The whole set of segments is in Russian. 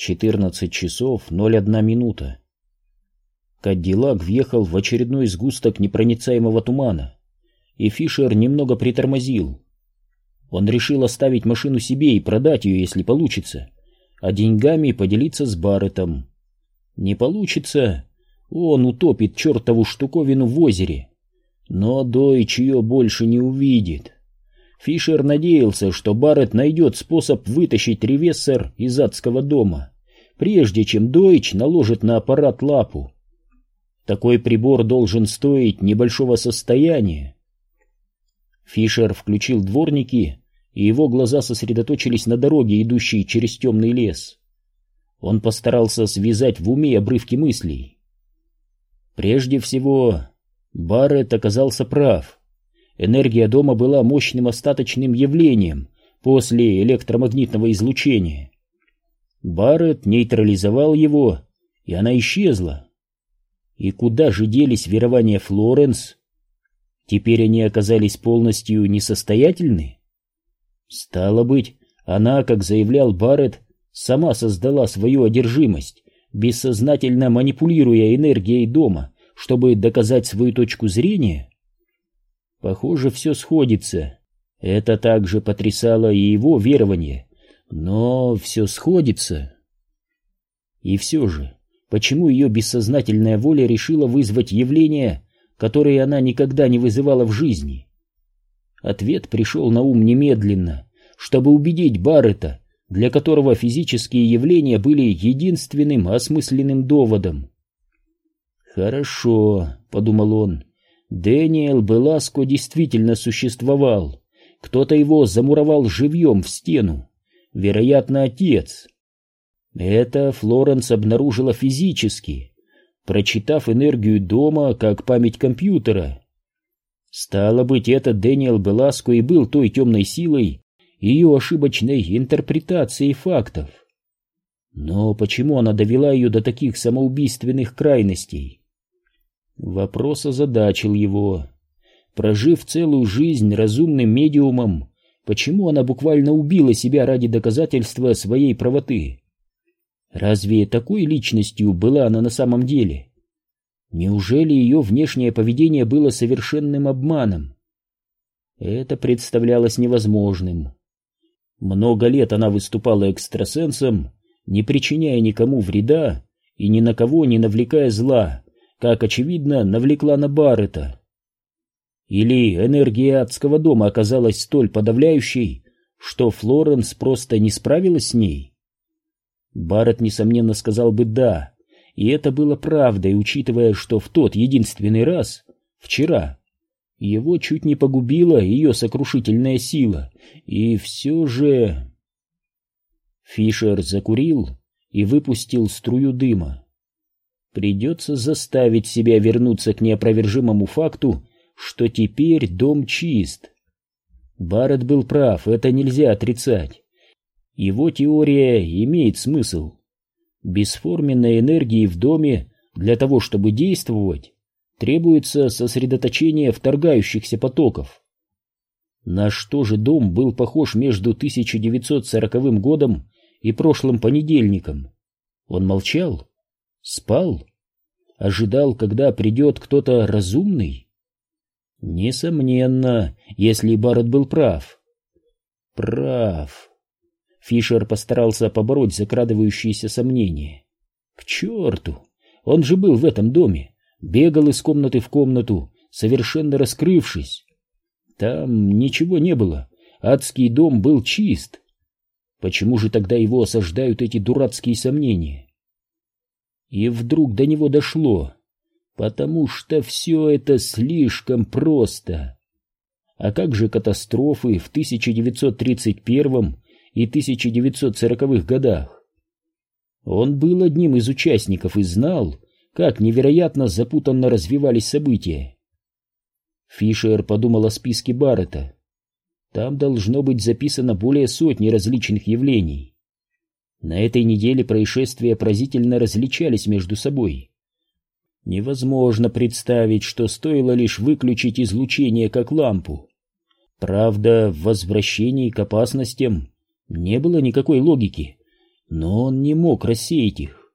14 часов 01 минута. Кадиллак въехал в очередной сгусток непроницаемого тумана, и Фишер немного притормозил. Он решил оставить машину себе и продать ее, если получится, а деньгами поделиться с Барреттом. Не получится, он утопит чертову штуковину в озере, но Дойч ее больше не увидит. Фишер надеялся, что Барретт найдет способ вытащить ревессор из адского дома, прежде чем Дойч наложит на аппарат лапу. Такой прибор должен стоить небольшого состояния. Фишер включил дворники, и его глаза сосредоточились на дороге, идущей через темный лес. Он постарался связать в уме обрывки мыслей. Прежде всего, Барретт оказался прав. Энергия дома была мощным остаточным явлением после электромагнитного излучения. Барретт нейтрализовал его, и она исчезла. И куда же делись верования Флоренс? Теперь они оказались полностью несостоятельны? Стало быть, она, как заявлял Барретт, сама создала свою одержимость, бессознательно манипулируя энергией дома, чтобы доказать свою точку зрения? Похоже, все сходится. Это также потрясало и его верование. Но все сходится. И все же, почему ее бессознательная воля решила вызвать явление, которое она никогда не вызывала в жизни? Ответ пришел на ум немедленно, чтобы убедить Баррета, для которого физические явления были единственным осмысленным доводом. «Хорошо», — подумал он, Дэниел Беласко действительно существовал. Кто-то его замуровал живьем в стену. Вероятно, отец. Это Флоренс обнаружила физически, прочитав энергию дома как память компьютера. Стало быть, этот Дэниел Беласко и был той темной силой, ее ошибочной интерпретацией фактов. Но почему она довела ее до таких самоубийственных крайностей? Вопрос озадачил его. Прожив целую жизнь разумным медиумом, почему она буквально убила себя ради доказательства своей правоты? Разве такой личностью была она на самом деле? Неужели ее внешнее поведение было совершенным обманом? Это представлялось невозможным. Много лет она выступала экстрасенсом, не причиняя никому вреда и ни на кого не навлекая зла как очевидно, навлекла на Баррета. Или энергия адского дома оказалась столь подавляющей, что Флоренс просто не справилась с ней? Барретт, несомненно, сказал бы «да», и это было правдой, учитывая, что в тот единственный раз, вчера, его чуть не погубила ее сокрушительная сила, и все же... Фишер закурил и выпустил струю дыма. Придется заставить себя вернуться к неопровержимому факту, что теперь дом чист. Барретт был прав, это нельзя отрицать. Его теория имеет смысл. Бесформенной энергии в доме для того, чтобы действовать, требуется сосредоточение вторгающихся потоков. На что же дом был похож между 1940 годом и прошлым понедельником? Он молчал? Спал? Ожидал, когда придет кто-то разумный? Несомненно, если Барретт был прав. Прав. Фишер постарался побороть закрадывающиеся сомнения. К черту! Он же был в этом доме, бегал из комнаты в комнату, совершенно раскрывшись. Там ничего не было, адский дом был чист. Почему же тогда его осаждают эти дурацкие сомнения? И вдруг до него дошло, потому что все это слишком просто. А как же катастрофы в 1931 и 1940-х годах? Он был одним из участников и знал, как невероятно запутанно развивались события. Фишер подумал о списке Баррета. Там должно быть записано более сотни различных явлений. На этой неделе происшествия поразительно различались между собой. Невозможно представить, что стоило лишь выключить излучение как лампу. Правда, в возвращении к опасностям не было никакой логики. но он не мог рассеять их.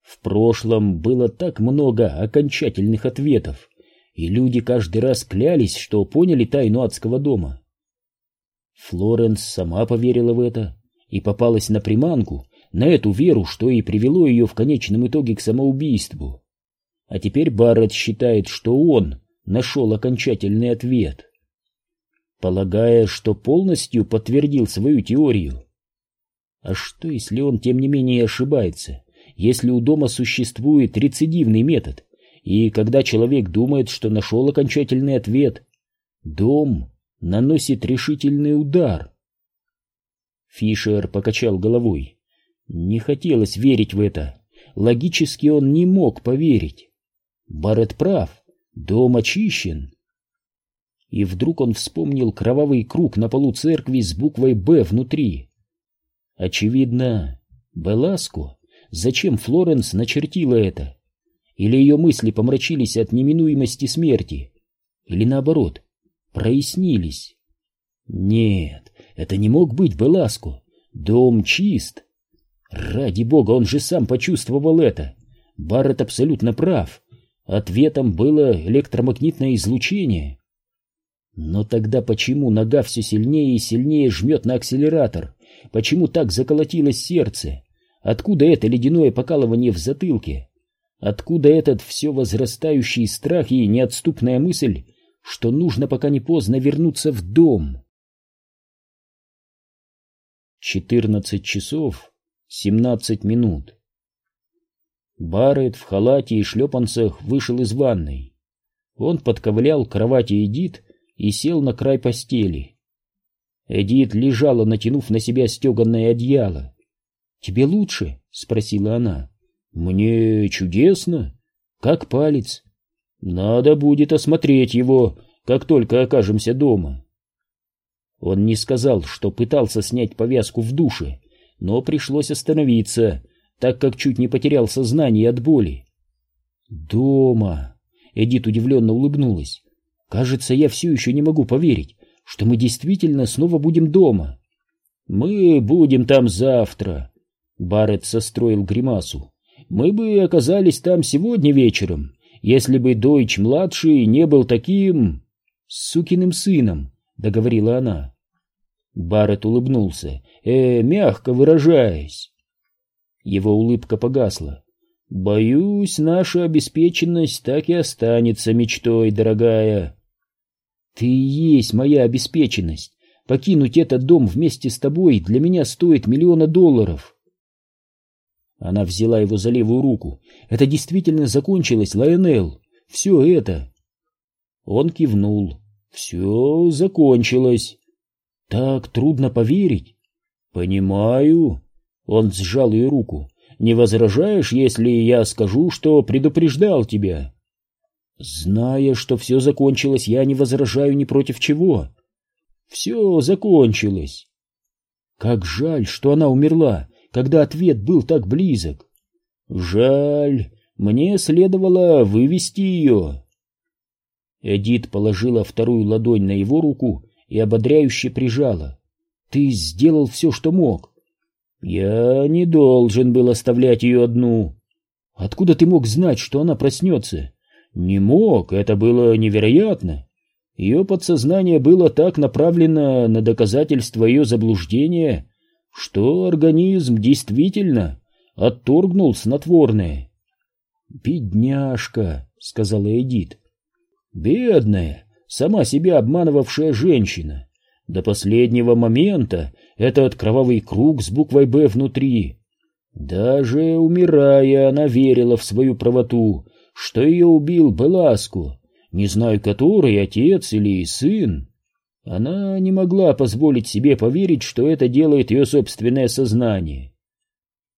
В прошлом было так много окончательных ответов, и люди каждый раз клялись, что поняли тайну адского дома. Флоренс сама поверила в это и попалась на приманку, на эту веру, что и привело ее в конечном итоге к самоубийству. А теперь Барретт считает, что он нашел окончательный ответ, полагая, что полностью подтвердил свою теорию. А что, если он, тем не менее, ошибается? Если у дома существует рецидивный метод, и когда человек думает, что нашел окончательный ответ, дом наносит решительный удар. Фишер покачал головой. Не хотелось верить в это. Логически он не мог поверить. Барретт прав, дом очищен. И вдруг он вспомнил кровавый круг на полу церкви с буквой «Б» внутри. Очевидно, Беласко, зачем Флоренс начертила это? Или ее мысли помрачились от неминуемости смерти? Или наоборот, прояснились? Нет, это не мог быть Беласко. Дом чист. Ради бога, он же сам почувствовал это. Барретт абсолютно прав. Ответом было электромагнитное излучение. Но тогда почему нога все сильнее и сильнее жмет на акселератор? Почему так заколотилось сердце? Откуда это ледяное покалывание в затылке? Откуда этот все возрастающий страх и неотступная мысль, что нужно пока не поздно вернуться в дом? Четырнадцать часов семнадцать минут. Барретт в халате и шлепанцах вышел из ванной. Он подковылял к кровати Эдит и сел на край постели. Эдит лежала, натянув на себя стеганное одеяло. «Тебе лучше?» — спросила она. «Мне чудесно. Как палец. Надо будет осмотреть его, как только окажемся дома». Он не сказал, что пытался снять повязку в душе, но пришлось остановиться, так как чуть не потерял сознание от боли. «Дома!» — Эдит удивленно улыбнулась. «Кажется, я все еще не могу поверить, что мы действительно снова будем дома». «Мы будем там завтра», — Барретт состроил гримасу. «Мы бы оказались там сегодня вечером, если бы Дойч-младший не был таким... сукиным сыном», — договорила она. Барретт улыбнулся, э, мягко выражаясь. Его улыбка погасла. «Боюсь, наша обеспеченность так и останется мечтой, дорогая». «Ты и есть моя обеспеченность. Покинуть этот дом вместе с тобой для меня стоит миллиона долларов». Она взяла его за левую руку. «Это действительно закончилось, Лайонел. Все это». Он кивнул. «Все закончилось». «Так трудно поверить». «Понимаю». Он сжал ее руку. «Не возражаешь, если я скажу, что предупреждал тебя?» «Зная, что все закончилось, я не возражаю ни против чего». «Все закончилось». «Как жаль, что она умерла, когда ответ был так близок». «Жаль, мне следовало вывести ее». Эдит положила вторую ладонь на его руку и ободряюще прижала. «Ты сделал все, что мог. Я не должен был оставлять ее одну. Откуда ты мог знать, что она проснется? Не мог, это было невероятно. Ее подсознание было так направлено на доказательство ее заблуждения, что организм действительно отторгнул снотворное. «Бедняжка», — сказала Эдит. «Бедная, сама себя обманывавшая женщина. До последнего момента этот кровавый круг с буквой «Б» внутри. Даже умирая, она верила в свою правоту, что ее убил Беласку, не знаю, который, отец или сын. Она не могла позволить себе поверить, что это делает ее собственное сознание.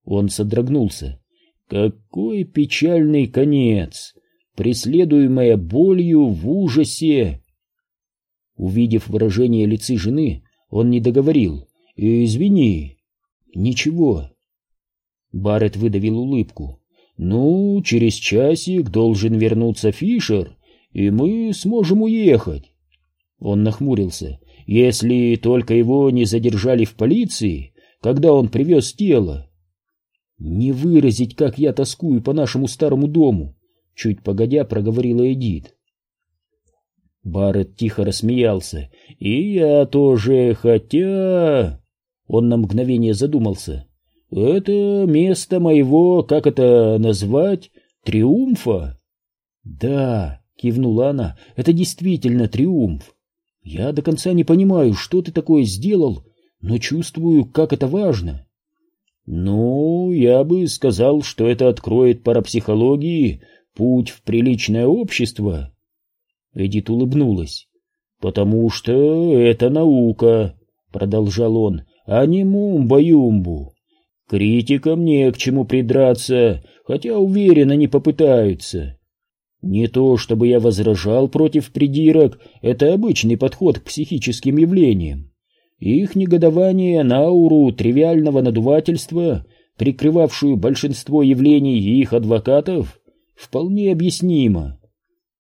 Он содрогнулся. Какой печальный конец, преследуемая болью в ужасе. Увидев выражение лица жены, он не договорил. «Извини». «Ничего». Барретт выдавил улыбку. «Ну, через часик должен вернуться Фишер, и мы сможем уехать». Он нахмурился. «Если только его не задержали в полиции, когда он привез тело». Не выразить, как я тоскую по нашему старому дому, чуть погодя проговорила Эдит. Барретт тихо рассмеялся. «И я тоже, хотя...» Он на мгновение задумался. «Это место моего, как это назвать, триумфа?» «Да», — кивнула она, — «это действительно триумф. Я до конца не понимаю, что ты такое сделал, но чувствую, как это важно». «Ну, я бы сказал, что это откроет парапсихологии путь в приличное общество». Эдит улыбнулась. «Потому что это наука», — продолжал он, — «а не мумба-юмбу. Критикам не к чему придраться, хотя, уверен, они попытаются. Не то, чтобы я возражал против придирок, это обычный подход к психическим явлениям. Их негодование на ауру тривиального надувательства, прикрывавшую большинство явлений и их адвокатов, вполне объяснимо.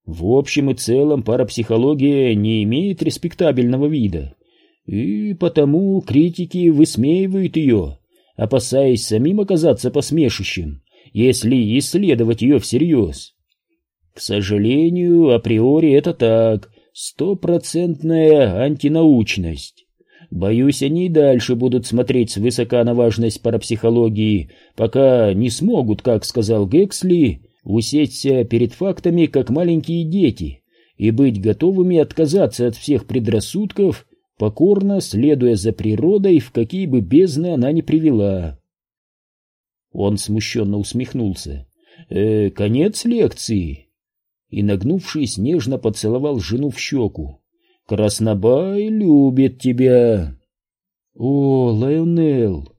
В общем и целом парапсихология не имеет респектабельного вида, и потому критики высмеивают ее, опасаясь самим оказаться посмешищем, если исследовать ее всерьез. К сожалению, априори это так, стопроцентная антинаучность. Боюсь, они и дальше будут смотреть свысока на важность парапсихологии, пока не смогут, как сказал Гексли, усечься перед фактами, как маленькие дети, и быть готовыми отказаться от всех предрассудков, покорно следуя за природой, в какие бы бездны она ни привела. Он смущенно усмехнулся. «Э, «Конец лекции!» И, нагнувшись, нежно поцеловал жену в щеку. «Краснобай любит тебя!» «О, Лайонел!»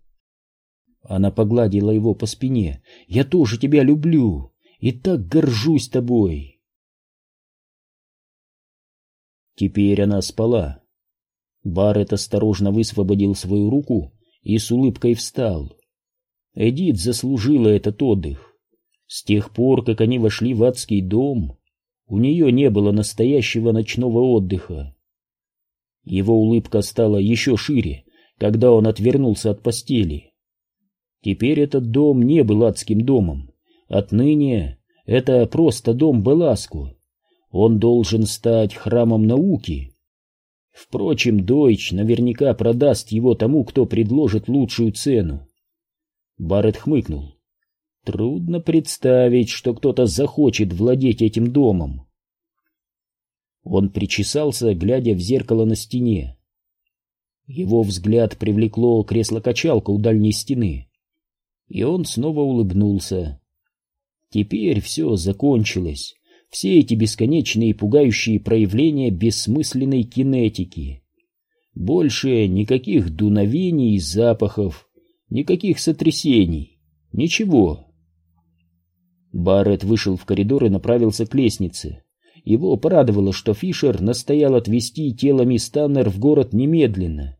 Она погладила его по спине. «Я тоже тебя люблю!» и так горжусь тобой. Теперь она спала. Барретт осторожно высвободил свою руку и с улыбкой встал. Эдит заслужила этот отдых. С тех пор, как они вошли в адский дом, у нее не было настоящего ночного отдыха. Его улыбка стала еще шире, когда он отвернулся от постели. Теперь этот дом не был адским домом. Отныне это просто дом Беласку. Он должен стать храмом науки. Впрочем, Дойч наверняка продаст его тому, кто предложит лучшую цену. Барретт хмыкнул. Трудно представить, что кто-то захочет владеть этим домом. Он причесался, глядя в зеркало на стене. Его взгляд привлекло кресло-качалка у дальней стены, и он снова улыбнулся. Теперь все закончилось. Все эти бесконечные пугающие проявления бессмысленной кинетики. Больше никаких дуновений и запахов, никаких сотрясений, ничего. Барретт вышел в коридор и направился к лестнице. Его порадовало, что Фишер настоял отвезти тело мисс Таннер в город немедленно.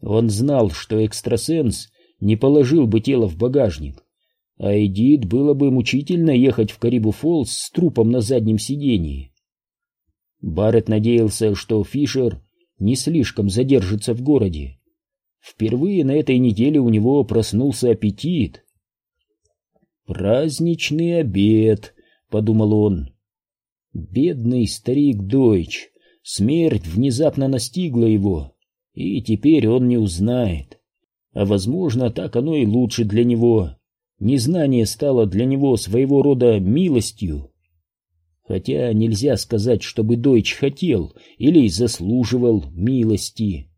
Он знал, что экстрасенс не положил бы тело в багажник, а Эдит было бы мучительно ехать в Карибу-Фоллс с трупом на заднем сидении. Барретт надеялся, что Фишер не слишком задержится в городе. Впервые на этой неделе у него проснулся аппетит. «Праздничный обед», — подумал он. Бедный старик Дойч, смерть внезапно настигла его, и теперь он не узнает. А, возможно, так оно и лучше для него. Незнание стало для него своего рода милостью. Хотя нельзя сказать, чтобы Дойч хотел или заслуживал милости.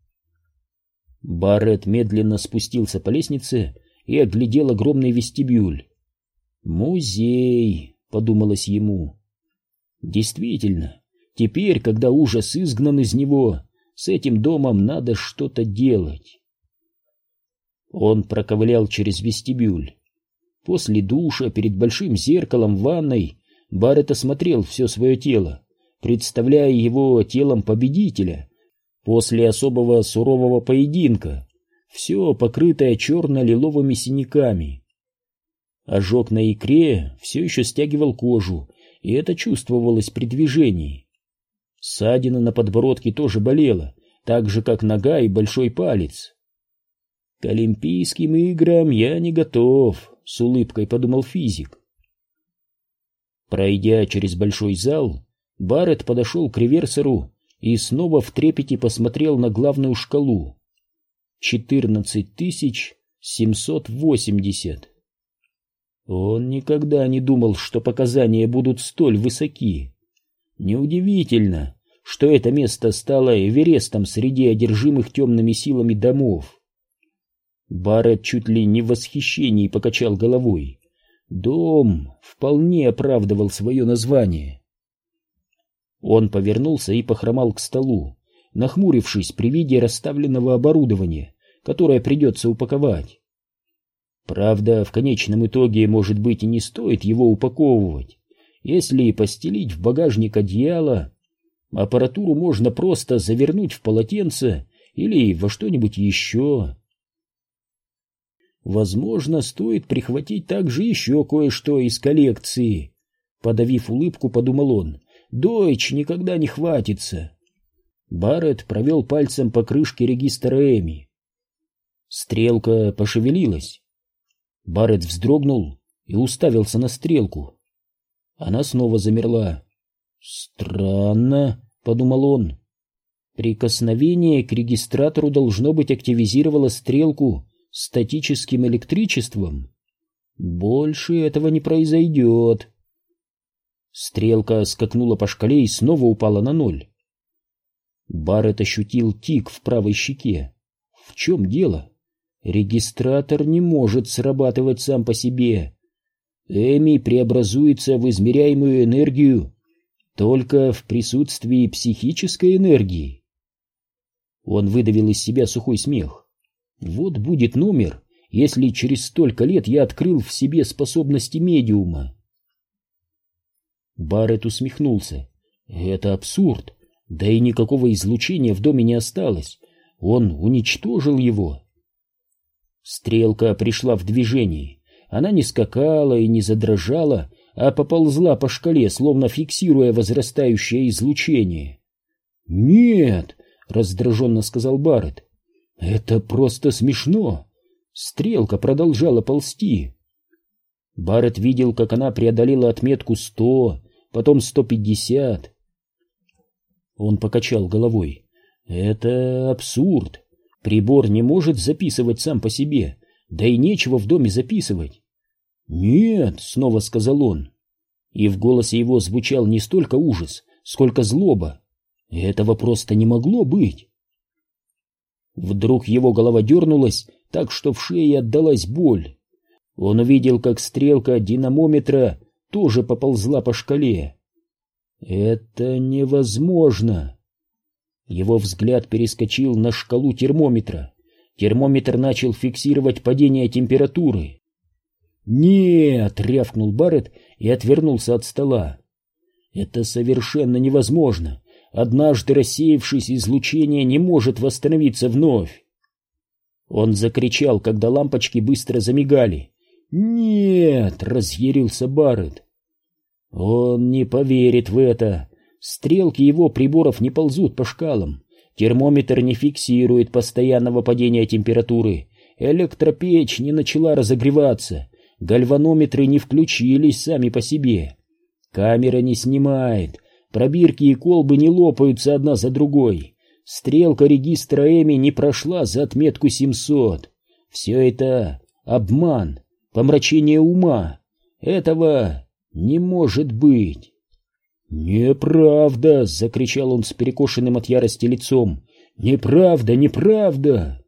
Барретт медленно спустился по лестнице и оглядел огромный вестибюль. «Музей», — подумалось ему. Действительно, теперь, когда ужас изгнан из него, с этим домом надо что-то делать. Он проковылял через вестибюль. После душа перед большим зеркалом в ванной Барретт осмотрел все свое тело, представляя его телом победителя после особого сурового поединка, все покрытое черно-лиловыми синяками. Ожог на икре все еще стягивал кожу, и это чувствовалось при движении. Ссадина на подбородке тоже болела, так же, как нога и большой палец. К Олимпийским играм я не готов, — с улыбкой подумал физик. Пройдя через большой зал, Барретт подошел к реверсору и снова в трепете посмотрел на главную шкалу. Четырнадцать тысяч семьсот восемьдесят. Он никогда не думал, что показания будут столь высоки. Неудивительно, что это место стало Эверестом среди одержимых темными силами домов. Барретт чуть ли не в восхищении покачал головой. Дом вполне оправдывал свое название. Он повернулся и похромал к столу, нахмурившись при виде расставленного оборудования, которое придется упаковать. Правда, в конечном итоге, может быть, и не стоит его упаковывать. Если постелить в багажник одеяло, аппаратуру можно просто завернуть в полотенце или во что-нибудь еще. Возможно, стоит прихватить также еще кое-что из коллекции. Подавив улыбку, подумал он. Дойч никогда не хватится. Барретт провел пальцем по крышке регистра Эми. Стрелка пошевелилась. Барретт вздрогнул и уставился на стрелку. Она снова замерла. «Странно», — подумал он. Прикосновение к регистратору должно быть активизировало стрелку статическим электричеством. Больше этого не произойдет. Стрелка скакнула по шкале и снова упала на ноль. Барретт ощутил тик в правой щеке. В чем дело? Регистратор не может срабатывать сам по себе. Эми преобразуется в измеряемую энергию только в присутствии психической энергии. Он выдавил из себя сухой смех. Вот будет номер, если через столько лет я открыл в себе способности медиума. Барретт усмехнулся. Это абсурд. Да и никакого излучения в доме не осталось. Он уничтожил его. Стрелка пришла в движение. Она не скакала и не задрожала, а поползла по шкале, словно фиксируя возрастающее излучение. «Нет!» — раздраженно сказал Барретт. Это просто смешно. Стрелка продолжала ползти. Барретт видел, как она преодолела отметку сто, потом сто пятьдесят. Он покачал головой. Это абсурд. Прибор не может записывать сам по себе, да и нечего в доме записывать. «Нет», — снова сказал он. И в голосе его звучал не столько ужас, сколько злоба. Этого просто не могло быть. Вдруг его голова дернулась, так что в шее отдалась боль. Он увидел, как стрелка динамометра тоже поползла по шкале. «Это невозможно!» Его взгляд перескочил на шкалу термометра. Термометр начал фиксировать падение температуры. «Нет!» — рявкнул Барретт и отвернулся от стола. «Это совершенно невозможно! Однажды рассеявшись излучение не может восстановиться вновь. Он закричал, когда лампочки быстро замигали. «Нет!» — разъярился Барретт. «Он не поверит в это. Стрелки его приборов не ползут по шкалам. Термометр не фиксирует постоянного падения температуры. Электропечь не начала разогреваться. Гальванометры не включились сами по себе. Камера не снимает. Пробирки и колбы не лопаются одна за другой. Стрелка регистра Эми не прошла за отметку 700. Все это обман, помрачение ума. Этого не может быть. «Неправда!» — закричал он с перекошенным от ярости лицом. «Неправда, неправда!»